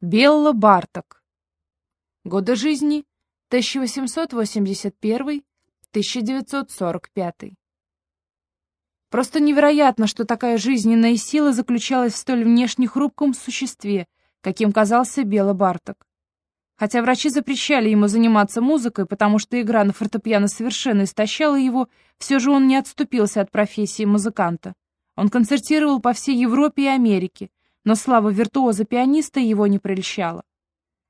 Белла Барток. Годы жизни 1881-1945. Просто невероятно, что такая жизненная сила заключалась в столь внешне хрупком существе, каким казался Белла Барток. Хотя врачи запрещали ему заниматься музыкой, потому что игра на фортепиано совершенно истощала его, все же он не отступился от профессии музыканта. Он концертировал по всей Европе и Америке, но слава виртуоза-пианиста его не прельщала.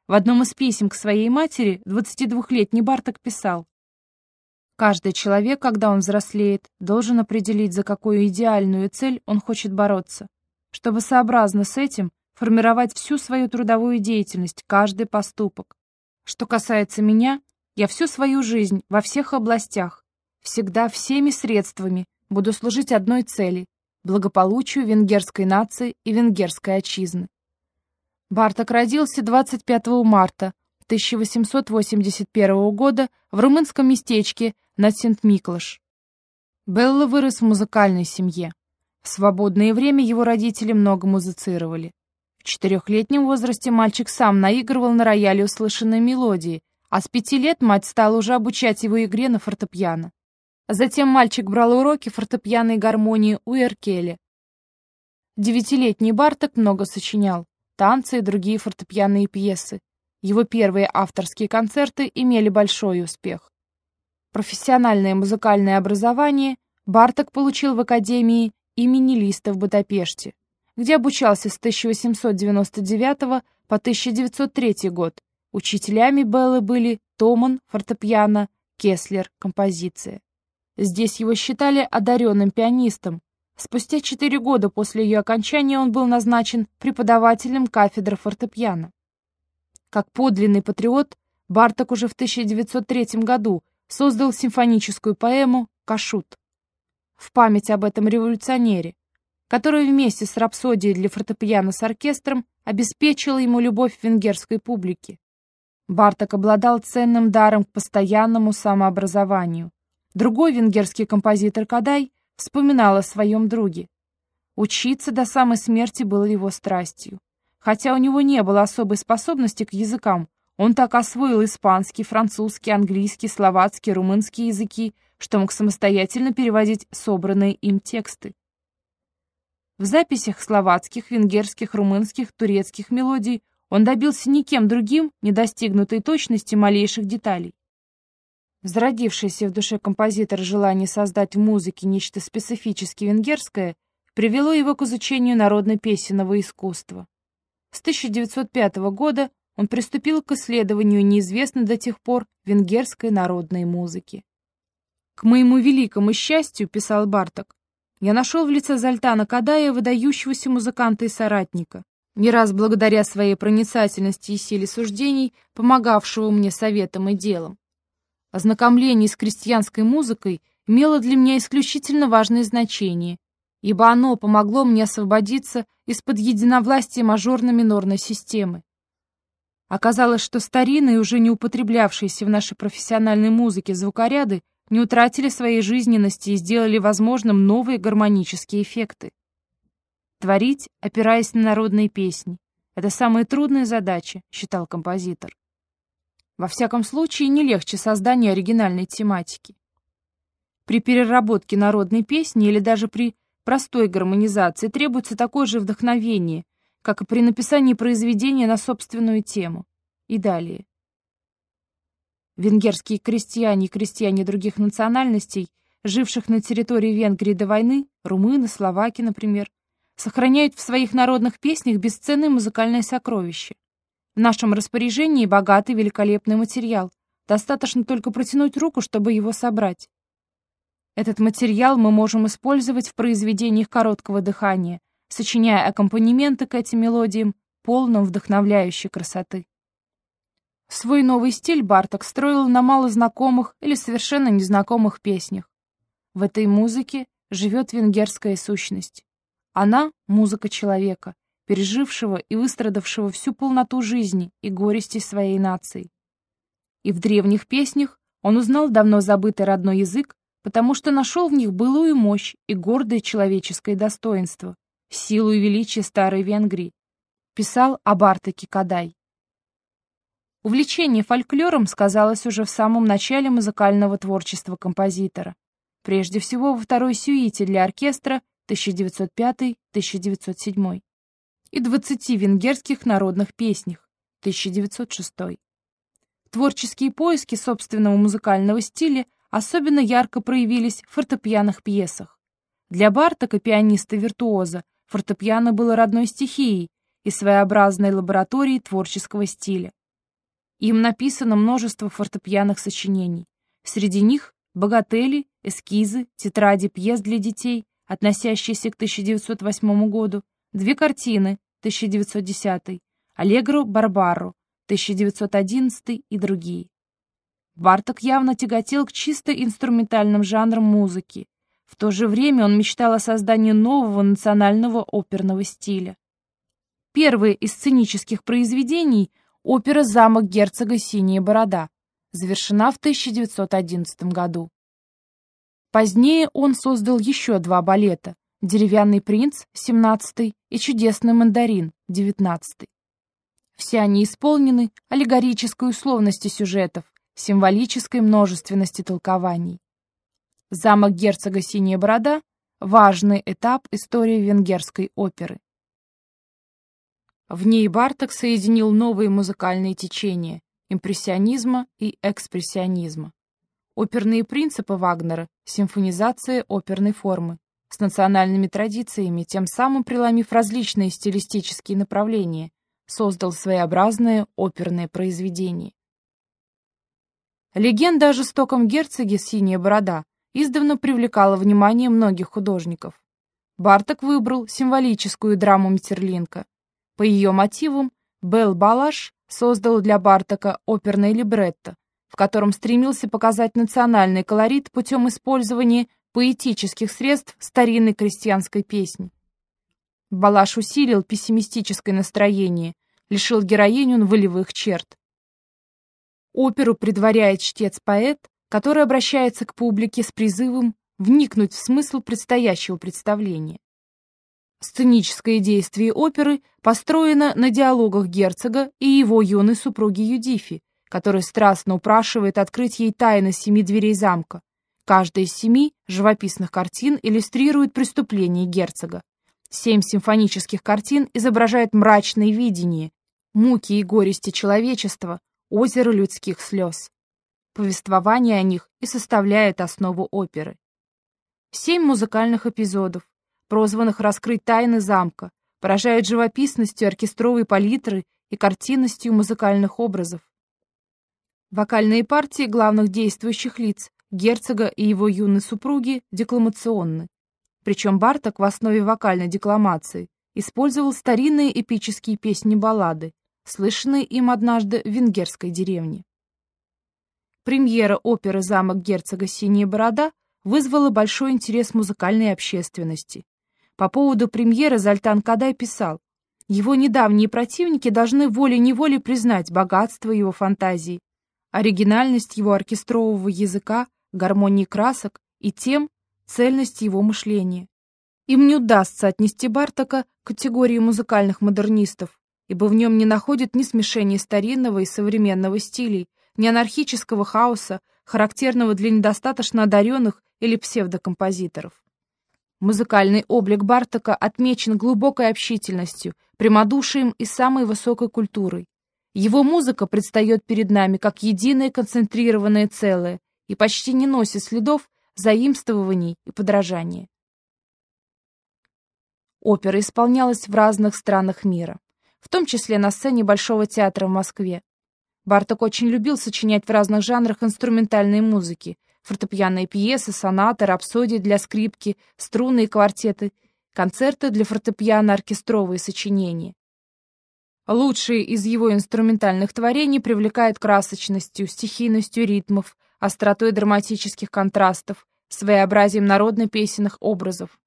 В одном из писем к своей матери 22-летний Барток писал «Каждый человек, когда он взрослеет, должен определить, за какую идеальную цель он хочет бороться, чтобы сообразно с этим формировать всю свою трудовую деятельность, каждый поступок. Что касается меня, я всю свою жизнь во всех областях, всегда всеми средствами буду служить одной цели благополучию венгерской нации и венгерской отчизны. Барток родился 25 марта 1881 года в румынском местечке над Сент-Миклаш. Белла вырос в музыкальной семье. В свободное время его родители много музицировали. В четырехлетнем возрасте мальчик сам наигрывал на рояле услышанные мелодии, а с пяти лет мать стала уже обучать его игре на фортепиано. Затем мальчик брал уроки фортепиано и гармонии у Эркеля. Девятилетний Барток много сочинял, танцы и другие фортепианные пьесы. Его первые авторские концерты имели большой успех. Профессиональное музыкальное образование Барток получил в Академии имени Листа в Будапеште, где обучался с 1899 по 1903 год. Учителями Беллы были Томан, фортепиано, Кеслер, композиция. Здесь его считали одаренным пианистом. Спустя четыре года после ее окончания он был назначен преподавателем кафедры фортепиано. Как подлинный патриот, Барток уже в 1903 году создал симфоническую поэму «Кашут» в память об этом революционере, который вместе с рапсодией для фортепиано с оркестром обеспечила ему любовь венгерской публики. Барток обладал ценным даром к постоянному самообразованию. Другой венгерский композитор Кадай вспоминал о своем друге. Учиться до самой смерти было его страстью. Хотя у него не было особой способности к языкам, он так освоил испанский, французский, английский, словацкий, румынский языки, что мог самостоятельно переводить собранные им тексты. В записях словацких, венгерских, румынских, турецких мелодий он добился никем другим не достигнутой точности малейших деталей. Зародившееся в душе композитора желание создать в музыке нечто специфически венгерское привело его к изучению народно-песенного искусства. С 1905 года он приступил к исследованию неизвестной до тех пор венгерской народной музыки. «К моему великому счастью», — писал Барток, «я нашел в лице Зальтана Кадая выдающегося музыканта и соратника, не раз благодаря своей проницательности и силе суждений, помогавшего мне советом и делом. Ознакомление с крестьянской музыкой имело для меня исключительно важное значение, ибо оно помогло мне освободиться из-под единовластия мажорно-минорной системы. Оказалось, что старинные, уже не употреблявшиеся в нашей профессиональной музыке звукоряды не утратили своей жизненности и сделали возможным новые гармонические эффекты. Творить, опираясь на народные песни, это самая трудная задача, считал композитор. Во всяком случае, не легче создания оригинальной тематики. При переработке народной песни или даже при простой гармонизации требуется такое же вдохновение, как и при написании произведения на собственную тему. И далее. Венгерские крестьяне и крестьяне других национальностей, живших на территории Венгрии до войны, румыны, словаки, например, сохраняют в своих народных песнях бесценное музыкальное сокровище. В нашем распоряжении богатый великолепный материал. Достаточно только протянуть руку, чтобы его собрать. Этот материал мы можем использовать в произведениях короткого дыхания, сочиняя аккомпанементы к этим мелодиям, полным вдохновляющей красоты. Свой новый стиль Барток строил на малознакомых или совершенно незнакомых песнях. В этой музыке живет венгерская сущность. Она — музыка человека, пережившего и выстрадавшего всю полноту жизни и горести своей нации. И в древних песнях он узнал давно забытый родной язык, потому что нашел в них былую мощь и гордое человеческое достоинство, силу и величие старой Венгрии. писал о Бартаке Кадай. Увлечение фольклором сказалось уже в самом начале музыкального творчества композитора. Прежде всего во второй сюите для оркестра 1905-1907 и 20 венгерских народных песнях 1906. Творческие поиски собственного музыкального стиля особенно ярко проявились в фортепианных пьесах. Для Бартака, пианиста-виртуоза, фортепиано было родной стихией и своеобразной лабораторией творческого стиля. Им написано множество фортепианных сочинений. Среди них богатели, эскизы, тетради пьес для детей, относящиеся к 1908 году, две картины, 1910, Аллегро Барбаро, 1911 и другие. Барток явно тяготел к чисто инструментальным жанрам музыки. В то же время он мечтал о создании нового национального оперного стиля. Первое из сценических произведений – опера «Замок герцога Синяя борода», завершена в 1911 году. Позднее он создал еще два балета «Деревянный принц» 17 и «Чудесный мандарин» 19 Все они исполнены аллегорической условности сюжетов, символической множественности толкований. Замок герцога Синяя Борода – важный этап истории венгерской оперы. В ней Барток соединил новые музыкальные течения – импрессионизма и экспрессионизма. Оперные принципы Вагнера – симфонизация оперной формы, с национальными традициями, тем самым преломив различные стилистические направления, создал своеобразное оперное произведение. Легенда о жестоком герцоге «Синяя борода» издавна привлекала внимание многих художников. Барток выбрал символическую драму Метерлинка. По ее мотивам Белл Балаш создал для Бартока оперное либретто, в котором стремился показать национальный колорит путем использования поэтических средств старинной крестьянской песни. Балаш усилил пессимистическое настроение, лишил героиню волевых черт. Оперу предваряет чтец-поэт, который обращается к публике с призывом вникнуть в смысл предстоящего представления. Сценическое действие оперы построено на диалогах герцога и его юной супруги Юдифи, который страстно упрашивает открыть ей тайны семи дверей замка, Каждая из семи живописных картин иллюстрирует преступление герцога. Семь симфонических картин изображают мрачное видение, муки и горести человечества, озеро людских слез. Повествование о них и составляет основу оперы. Семь музыкальных эпизодов, прозванных «Раскрыть тайны замка», поражают живописностью оркестровой палитры и картинностью музыкальных образов. Вокальные партии главных действующих лиц герцога и его юной супруги декламационны. Причем Барток в основе вокальной декламации использовал старинные эпические песни-баллады, слышанные им однажды в венгерской деревне. Премьера оперы «Замок герцога Синяя борода» вызвала большой интерес музыкальной общественности. По поводу премьеры Зальтан Кадай писал, его недавние противники должны волей-неволей признать богатство его фантазии, оригинальность его оркестрового языка, гармонии красок и тем цельности его мышления. Им не удастся отнести Бартака к категории музыкальных модернистов, ибо в нем не находят ни смешения старинного и современного стилей, ни анархического хаоса, характерного для недостаточно одаренных или псевдокомпозиторов. Музыкальный облик Бартака отмечен глубокой общительностью, прямодушием и самой высокой культурой. Его музыка предстает перед нами как единое концентрированное целое, и почти не носит следов заимствований и подражания. Опера исполнялась в разных странах мира, в том числе на сцене Большого театра в Москве. Барток очень любил сочинять в разных жанрах инструментальной музыки, фортепианные пьесы, сонаты, рапсодии для скрипки, струнные квартеты, концерты для фортепиано, оркестровые сочинения. Лучшие из его инструментальных творений привлекают красочностью, стихийностью ритмов, остротой драматических контрастов, своеобразием народно-песенных образов.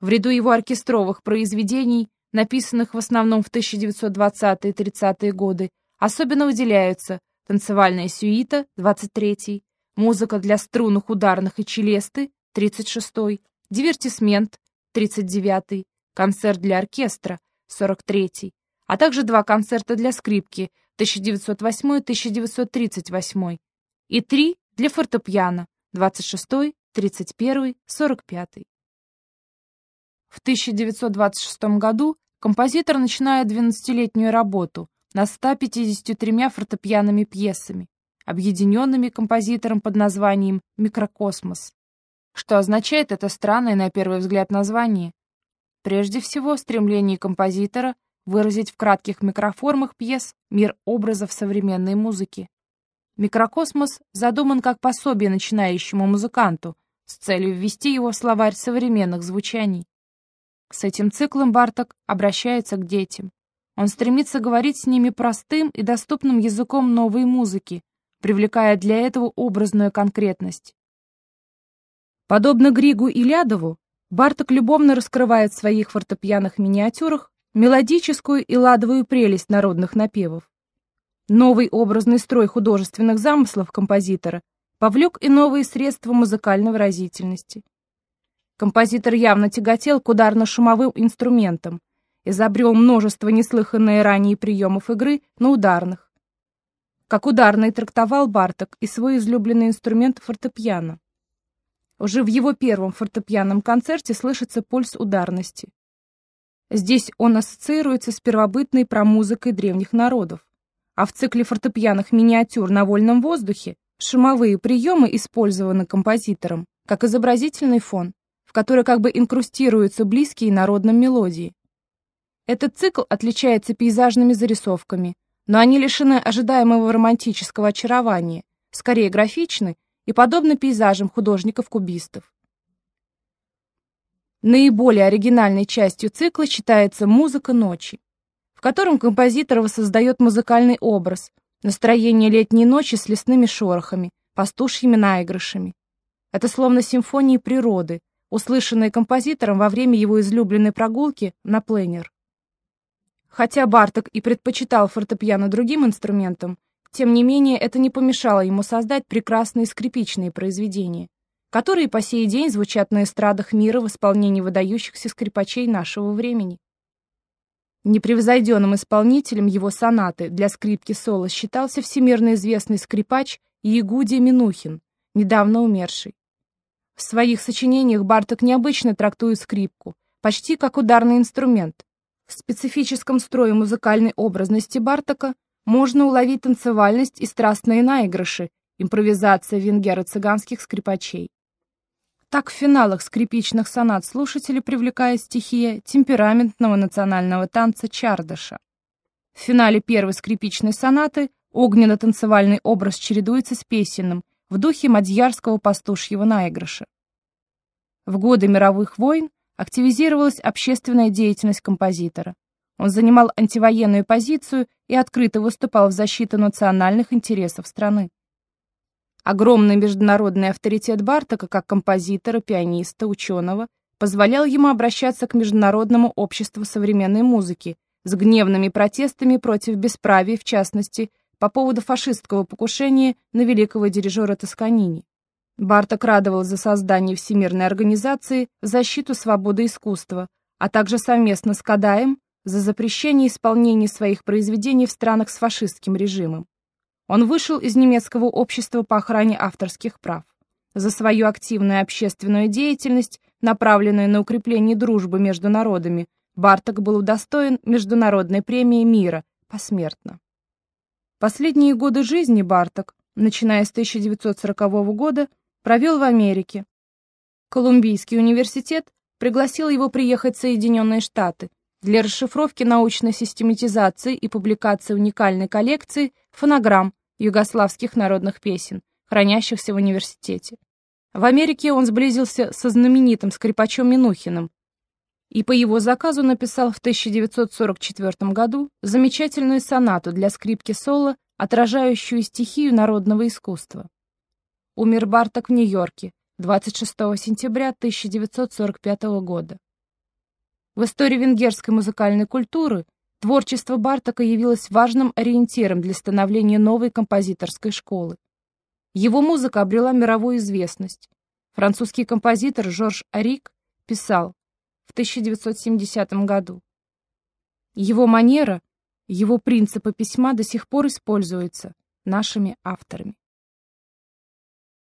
В ряду его оркестровых произведений, написанных в основном в 1920-30-е годы, особенно выделяются танцевальная сюита 23 музыка для струнных ударных и челесты 36 дивертисмент 39 концерт для оркестра 43 а также два концерта для скрипки 1908-1938 и три для фортепиано 26, 31, 45. В 1926 году композитор начинает 12-летнюю работу над 153 фортепианными пьесами, объединенными композитором под названием «Микрокосмос». Что означает это странное на первый взгляд название? Прежде всего, стремление композитора выразить в кратких микроформах пьес мир образов современной музыки. Микрокосмос задуман как пособие начинающему музыканту с целью ввести его в словарь современных звучаний. С этим циклом Барток обращается к детям. Он стремится говорить с ними простым и доступным языком новой музыки, привлекая для этого образную конкретность. Подобно Григу и Лядову, Барток любовно раскрывает в своих фортепианных миниатюрах мелодическую и ладовую прелесть народных напевов. Новый образный строй художественных замыслов композитора повлек и новые средства музыкальной выразительности. Композитор явно тяготел к ударно-шумовым инструментам, изобрел множество неслыханные ранее приемов игры на ударных. Как ударный трактовал Барток и свой излюбленный инструмент фортепиано. Уже в его первом фортепианном концерте слышится пульс ударности. Здесь он ассоциируется с первобытной промузыкой древних народов. А в цикле фортепианных миниатюр на вольном воздухе шумовые приемы использованы композитором как изобразительный фон в которой как бы инкрустируются близкие народным мелодии. Этот цикл отличается пейзажными зарисовками, но они лишены ожидаемого романтического очарования, скорее графичны и подобны пейзажам художников-кубистов. Наиболее оригинальной частью цикла считается «Музыка ночи», в котором композитор воссоздает музыкальный образ, настроение летней ночи с лесными шорохами, пастушьими наигрышами. Это словно симфонии природы, услышанные композитором во время его излюбленной прогулки на пленер. Хотя Барток и предпочитал фортепиано другим инструментам, тем не менее это не помешало ему создать прекрасные скрипичные произведения, которые по сей день звучат на эстрадах мира в исполнении выдающихся скрипачей нашего времени. Непревзойденным исполнителем его сонаты для скрипки соло считался всемирно известный скрипач Ягудия Минухин, недавно умерший. В своих сочинениях Барток необычно трактует скрипку, почти как ударный инструмент. В специфическом строе музыкальной образности Бартока можно уловить танцевальность и страстные наигрыши, импровизация венгеро-цыганских скрипачей. Так в финалах скрипичных сонат слушатели привлекает стихия темпераментного национального танца чардыша. В финале первой скрипичной сонаты огненно-танцевальный образ чередуется с песенным, в духе мадьярского пастушьего наигрыша. В годы мировых войн активизировалась общественная деятельность композитора. Он занимал антивоенную позицию и открыто выступал в защиту национальных интересов страны. Огромный международный авторитет Бартака как композитора, пианиста, ученого позволял ему обращаться к Международному обществу современной музыки с гневными протестами против бесправия, в частности, по поводу фашистского покушения на великого дирижера Тосканини. Барток радовал за создание Всемирной организации в защиту свободы искусства, а также совместно с Кадаем за запрещение исполнения своих произведений в странах с фашистским режимом. Он вышел из немецкого общества по охране авторских прав. За свою активную общественную деятельность, направленную на укрепление дружбы между народами, Барток был удостоен Международной премии мира посмертно. Последние годы жизни Барток, начиная с 1940 года, провел в Америке. Колумбийский университет пригласил его приехать в Соединенные Штаты для расшифровки научной систематизации и публикации уникальной коллекции фонограмм югославских народных песен, хранящихся в университете. В Америке он сблизился со знаменитым скрипачом Минухиным, и по его заказу написал в 1944 году замечательную сонату для скрипки соло, отражающую стихию народного искусства. Умер Барток в Нью-Йорке 26 сентября 1945 года. В истории венгерской музыкальной культуры творчество Бартока явилось важным ориентиром для становления новой композиторской школы. Его музыка обрела мировую известность. Французский композитор Жорж Арик писал в 1970 году. Его манера Его принципы письма до сих пор используются нашими авторами.